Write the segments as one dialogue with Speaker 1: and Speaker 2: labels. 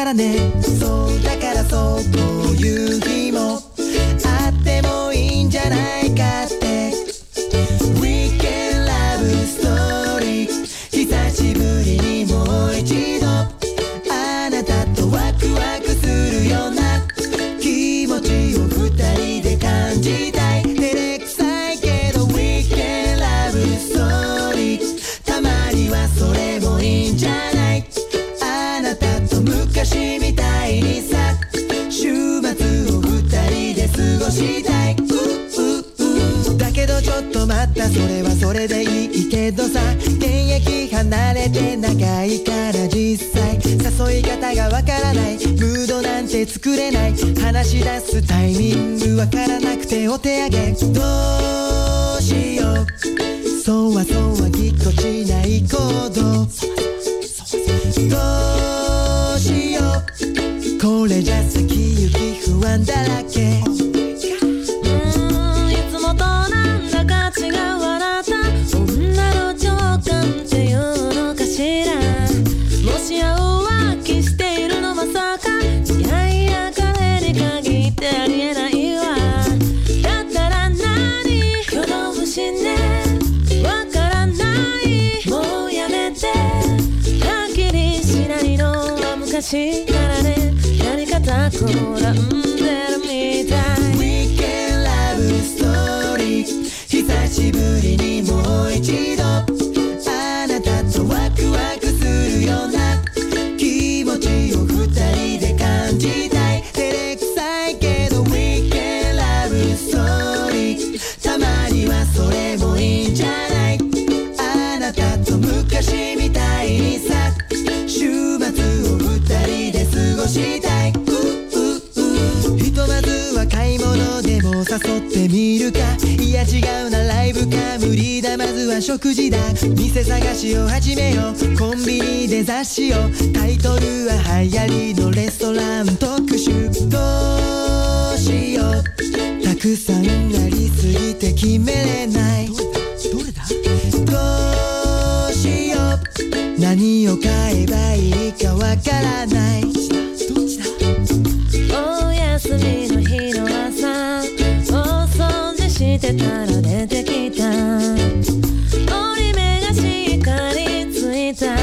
Speaker 1: cara dele. 何
Speaker 2: を買えばいいかわからない。
Speaker 1: お休みの日の朝お掃除してたら出てきた。折り目がしっかりついた。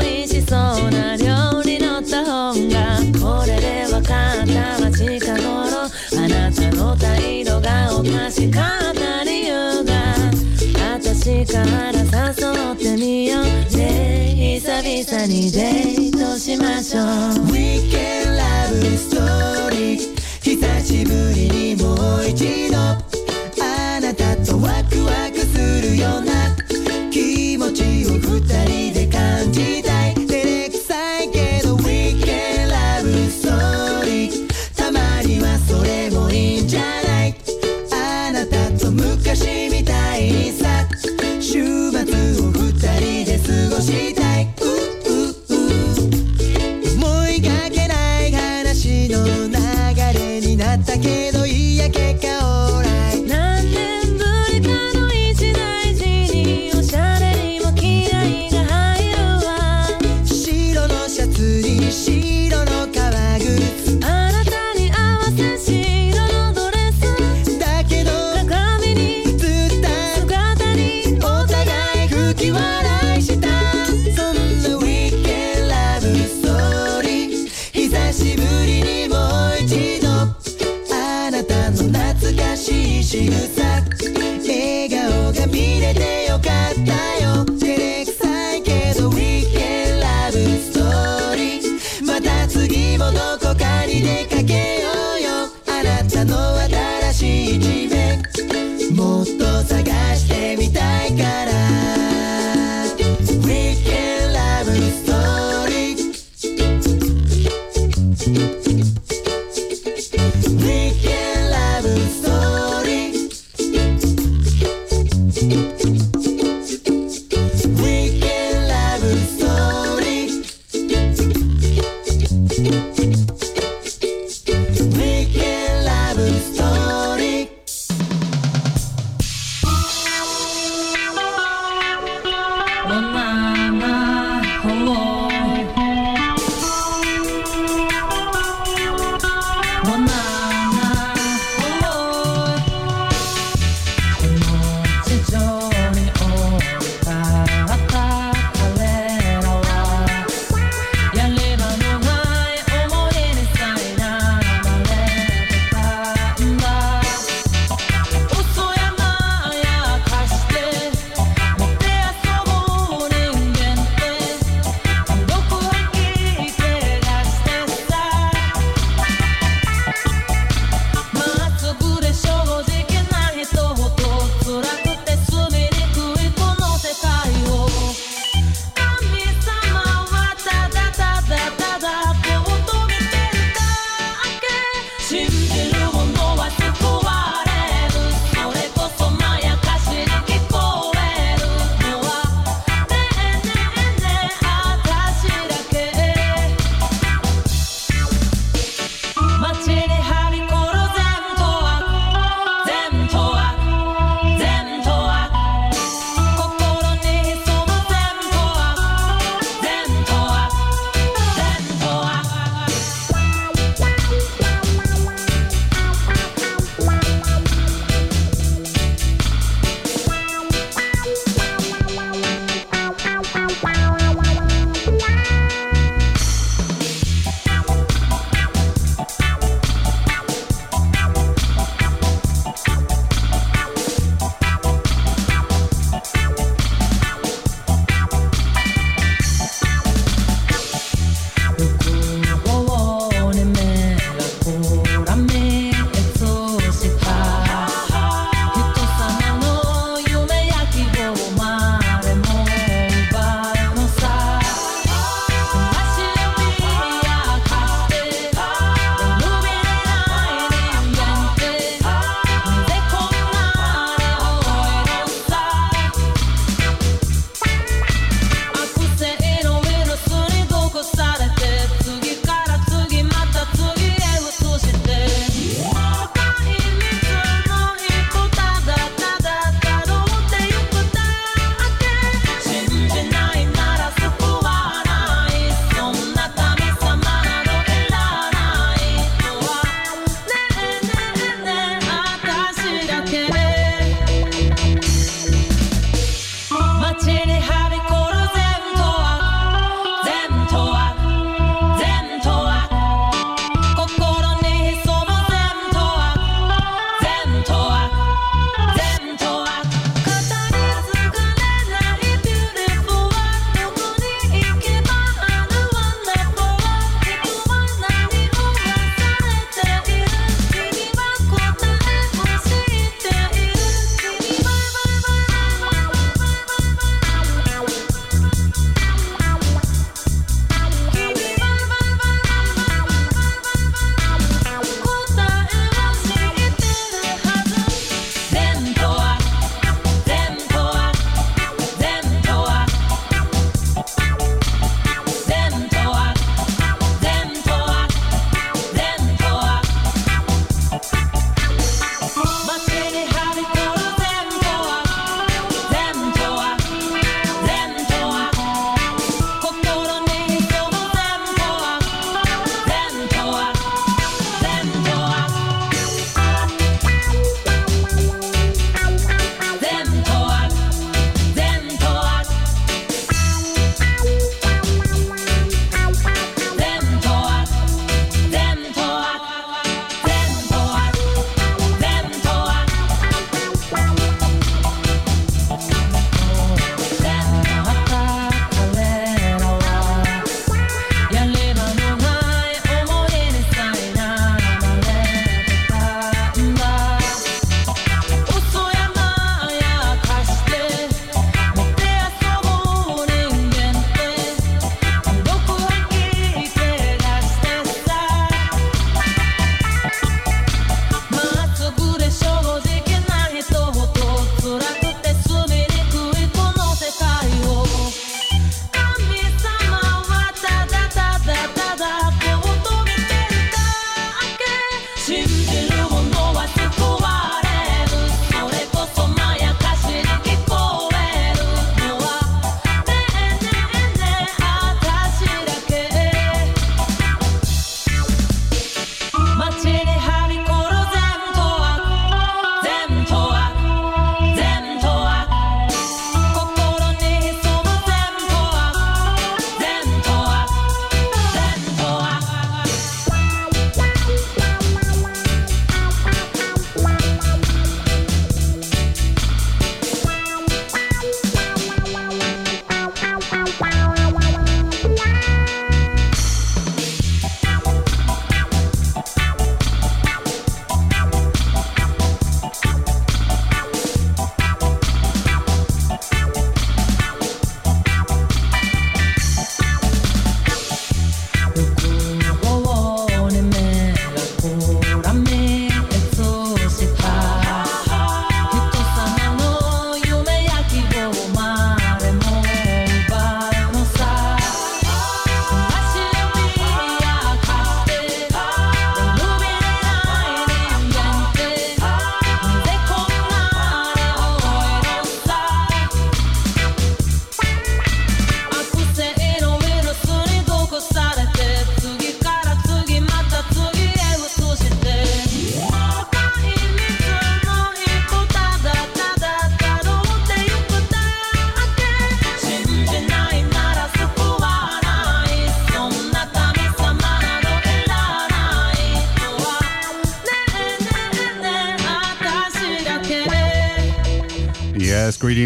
Speaker 1: 美味しそうな料理のった本が。これでわかったわ。近頃あなたの態度がおかしかった理由が。私からさサニーデイとしましょう。
Speaker 2: We can Love Story 久しぶりにもう一度。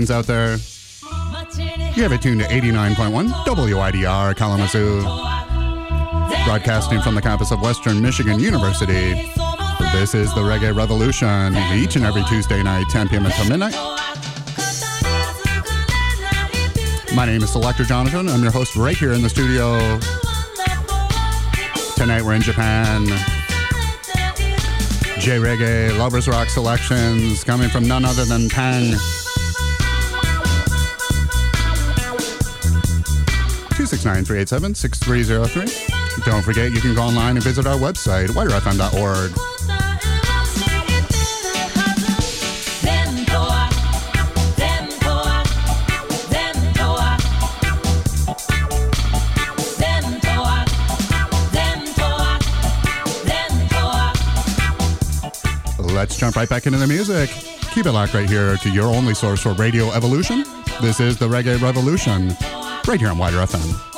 Speaker 1: Greetings out there. You have it tuned to 89.1 WIDR Kalamazoo, broadcasting from the campus of Western Michigan University. This is the Reggae Revolution, each and every Tuesday night, 10 p.m. until midnight. My name is Selector Jonathon. I'm your host right here in the studio. Tonight we're in Japan. J Reggae, Lovers Rock selections coming from none other than Pang. 269-387-6303. Don't forget you can go online and visit our website, widrfm.org. Let's jump right back into the music. Keep it locked right here to your only source for Radio Evolution. This is the Reggae Revolution, right here on WIDR FM.「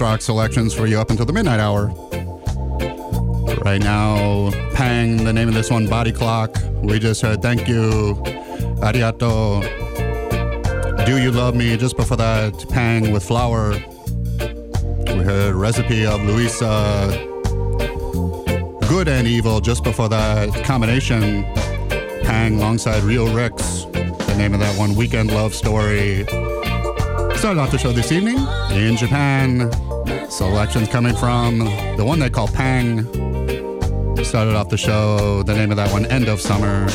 Speaker 3: Rock selections for you up until the midnight hour. Right now, Pang, the name of this one, Body Clock. We just heard Thank You, Arigato, Do You Love Me. Just before that, Pang with Flower. We heard Recipe of Louisa, Good and Evil. Just before that, combination, Pang alongside Ryu Rex the name of that one, Weekend Love Story. Started off the show this evening in Japan. Selections coming from the one they call Pang. Started off the show, the name of that one, End of Summer.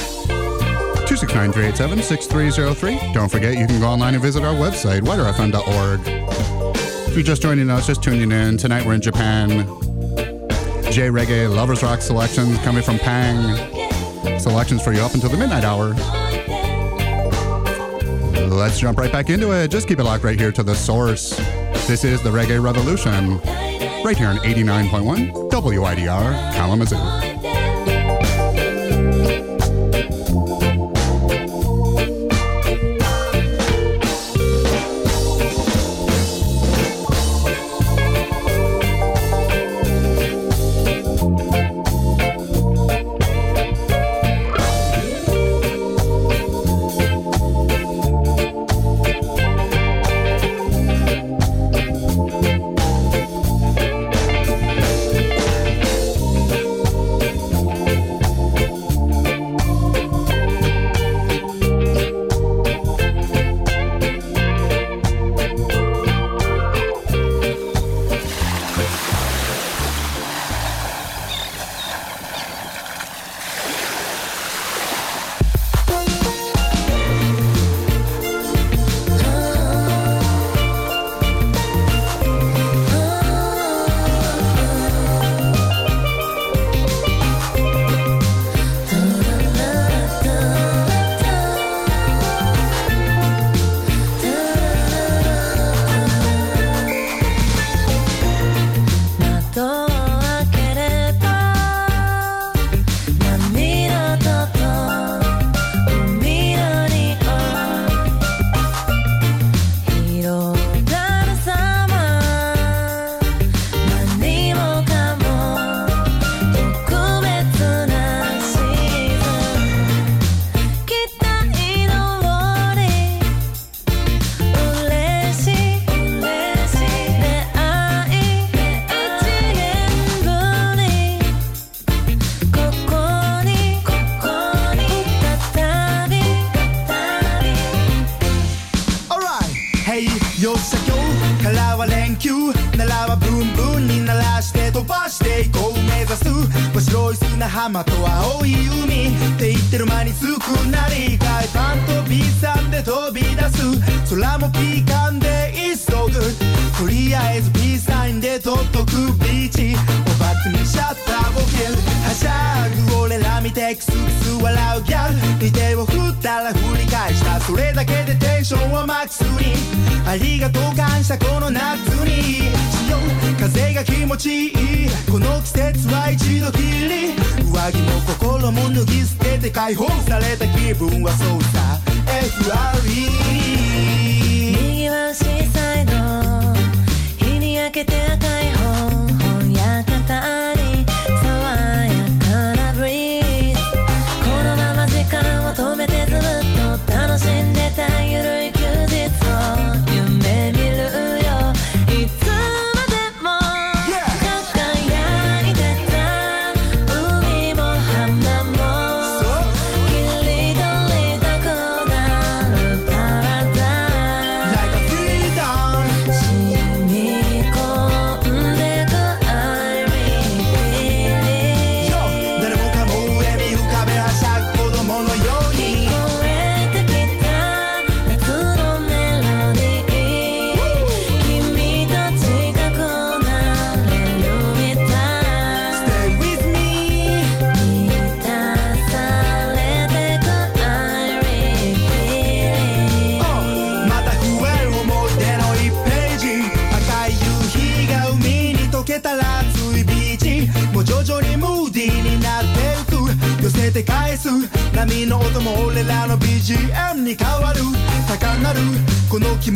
Speaker 3: 269-387-6303. Don't forget, you can go online and visit our website, widrfm.org. If you're just joining us, just tuning in, tonight we're in Japan. J Reggae Lovers Rock selections coming from Pang. Selections for you up until the midnight hour. Let's jump right back into it. Just keep it locked right here to the source. This is the Reggae Revolution, right here on 89.1 WIDR Kalamazoo.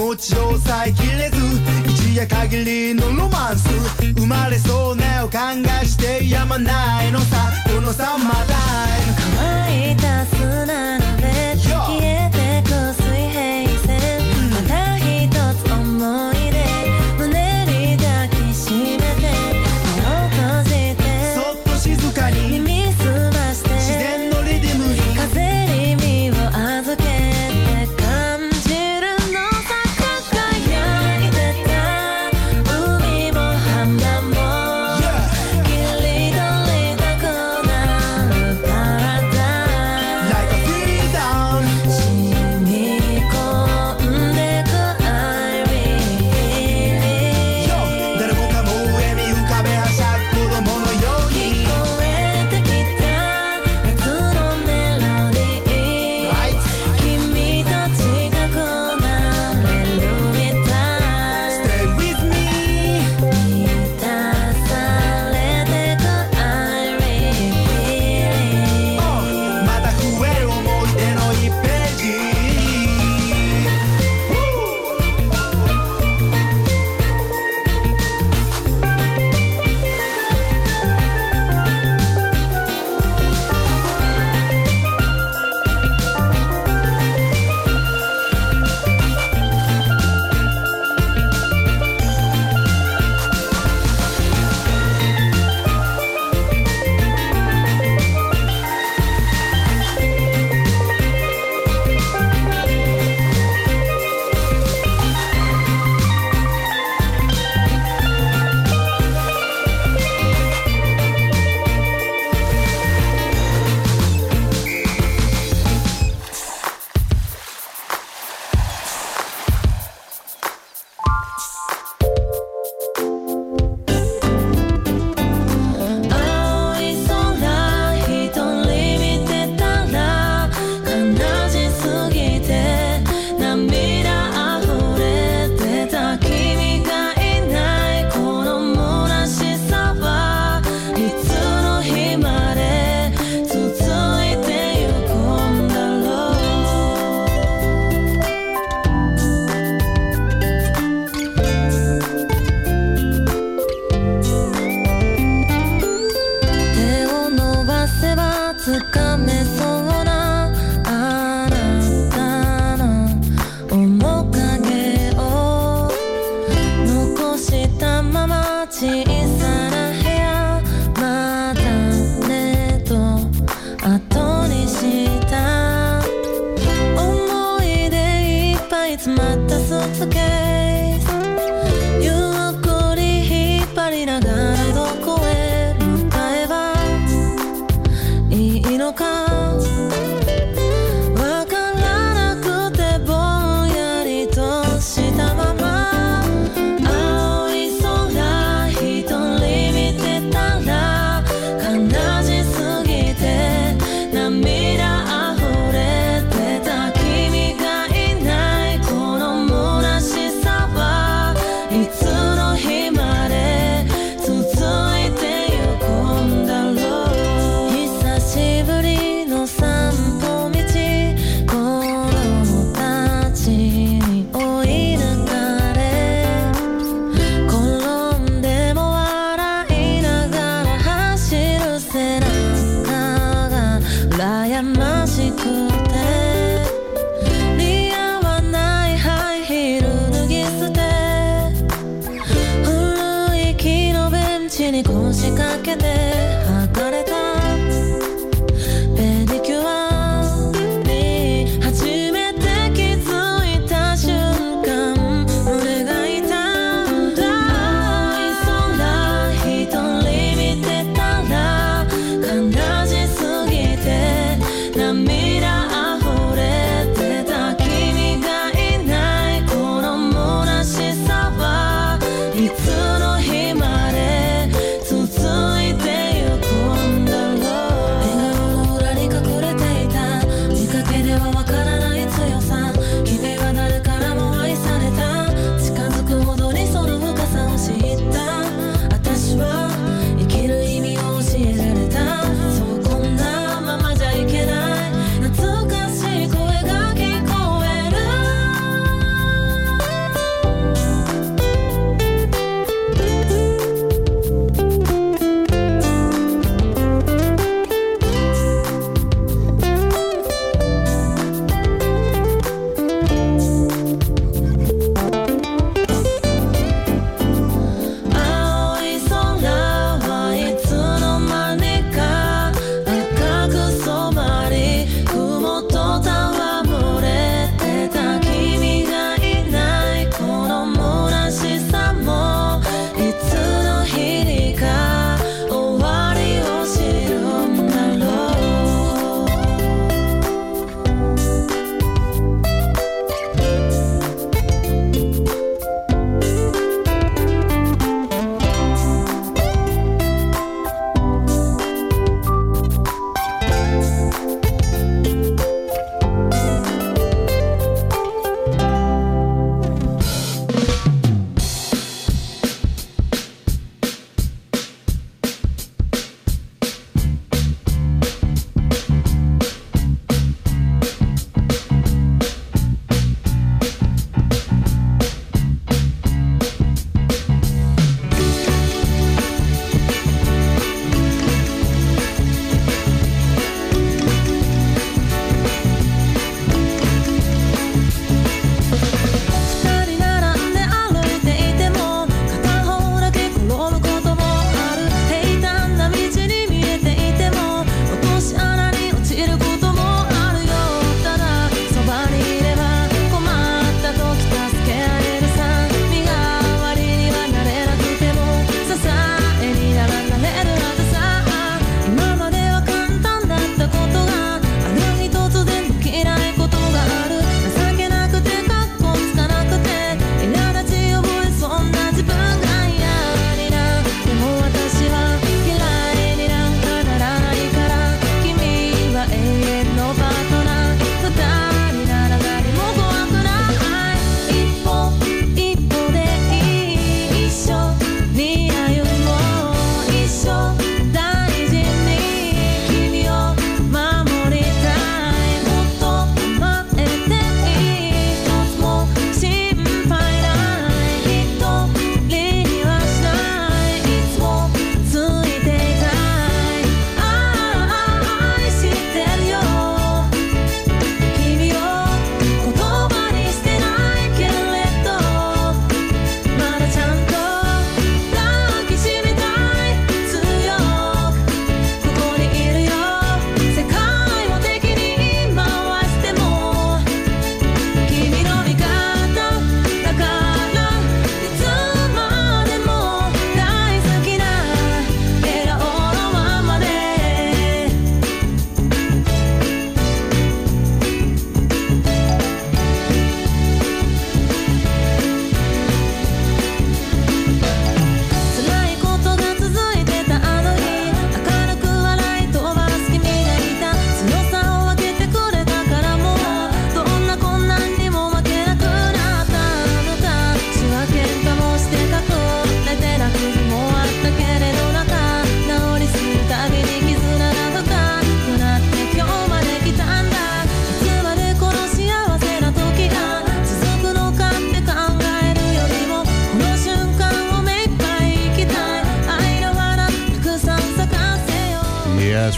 Speaker 4: もう一度抑えきれず一夜限りのロマンス。生まれそうな予感がしてやまないのさ。この
Speaker 1: さ
Speaker 4: ま
Speaker 1: だ。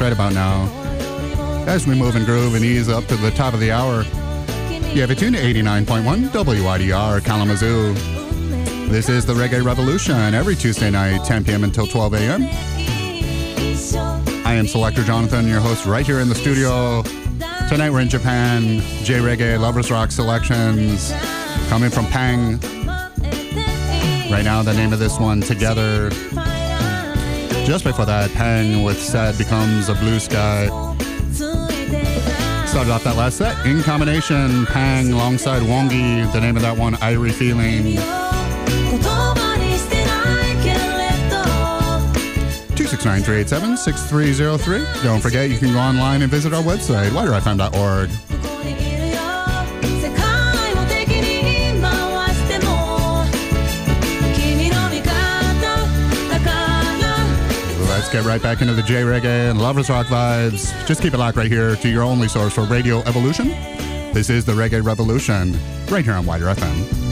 Speaker 1: Right about now. As we move and groove and ease up to the top of the hour, you have a tuned to 89.1 WIDR Kalamazoo. This is the Reggae Revolution every Tuesday night, 10 p.m. until 12 a.m. I am Selector Jonathon, your host, right here in the studio. Tonight we're in Japan. J Reggae Lovers Rock selections coming from Pang. Right now, the name of this one, Together. Just before that, Pang with Sad Becomes a Blue Sky. Started off that last set in combination, Pang alongside Wonggy. The name of that one, Irie Feeling. 269-387-6303. Don't forget, you can go online and visit our website, widrfm.org. get right back into the J Reggae and Lovers Rock vibes. Just keep it locked right here to your only source for Radio Evolution. This is the Reggae Revolution, right here on WIDR FM.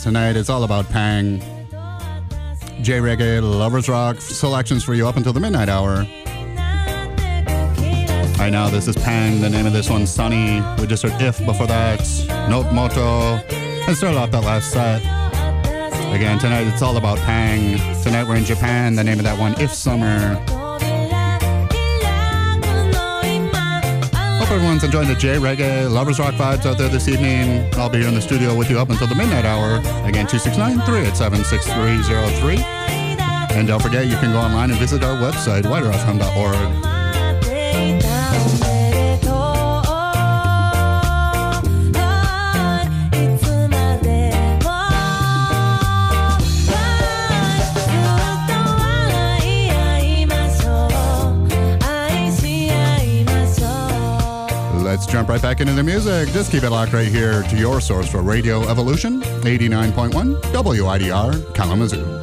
Speaker 3: Tonight it's all about Pang. J Reggae, Lovers Rock, selections for you up until the midnight hour. Right now, this is Pang. The name of this one, Sunny. We just heard If before that, Note Moto, and started off that last set. Again, tonight it's all about Pang. Tonight we're in Japan. The name of that one, If Summer. Everyone's enjoying the J Reggae Lovers Rock vibes out there this evening. I'll be here in the studio with you up until the midnight hour. Again, 269 387 6303. And don't forget, you can go online and visit our website, widrfm.org. Let's jump right back into the music. Just keep it locked right here to your source for Radio Evolution, 89.1 WIDR Kalamazoo.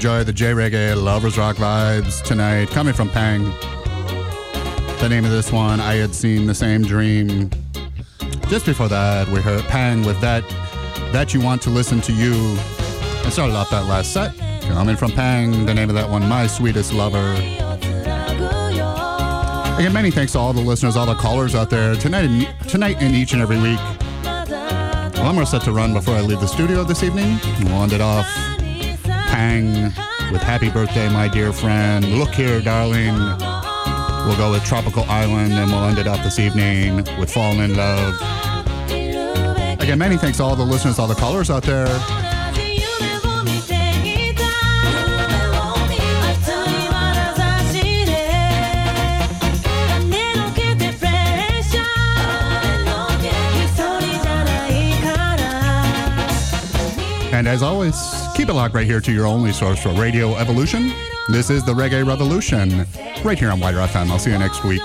Speaker 3: Enjoyed the J Reggae Lovers Rock vibes tonight, coming from Pang. The name of this one, I had seen the same dream. Just before that, we heard Pang with that that you want to listen to you. I started off that last set. Coming from Pang, the name of that one, My Sweetest Lover. Again, many thanks to all the listeners, all the callers out there tonight, and, tonight and each and every week. Well, I'm set to run before I leave the studio this evening. End it off Pang with Happy Birthday, my dear friend. Look here, darling. We'll go with Tropical Island, and we'll end it off this evening with Falling in Love. Again, many thanks to all the listeners, all the callers out there. And as always, keep right here to your only source for Radio Evolution. This is the Reggae Revolution, right here on WIDR FM. I'll see you next week.